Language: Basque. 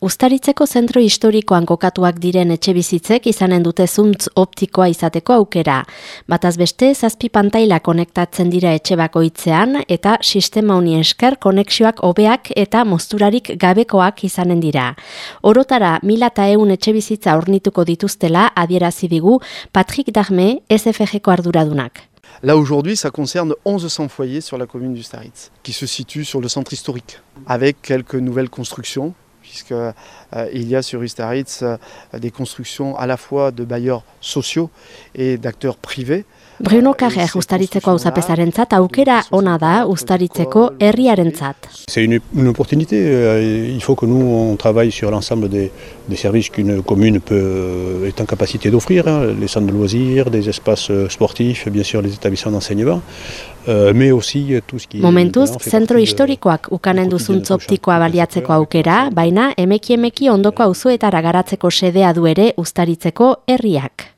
Uztaritzeko zentro historikoan kokatuak diren etxe bizitzek izanen dute zuntz optikoa izateko aukera. Bataz beste, zazpi pantaila konektatzen dira etxe bakoitzean eta sistema honi esker konexioak hobeak eta mozturarik gabekoak izanen dira. Orotara, mila eta eun etxe bizitza ornituko dituztela adierazi digu Patrick Darme, SFG-ko arduradunak. Là aujourd'hui, ça concerne 1100 foyers sur la commune du Staritz, qui se situe sur le centre historique, avec quelques nouvelles constructions puisqu'il euh, y a sur Ustaritz euh, des constructions à la fois de bailleurs sociaux et d'acteurs privés. Bruno Carrer ustaritzeko auzapezarentzat aukera ona da ustaritzeko herriarentzat. C'est une, une opportunité. Euh, il faut que nous on travaille sur l'ensemble des, des services qu'une commune peut est en capacité d'offrir, hein, les centres de loisirs, des espaces sportifs, bien sûr les établissements d'enseignement. Euh, mais aussi tout ce qui Momentuz, zentro historikoak ukanen duzun optikoa baliatzeko aukera, baina emeki emeki ondoko auzoetara garatzeko sedea du ere ustaritzeko herriak.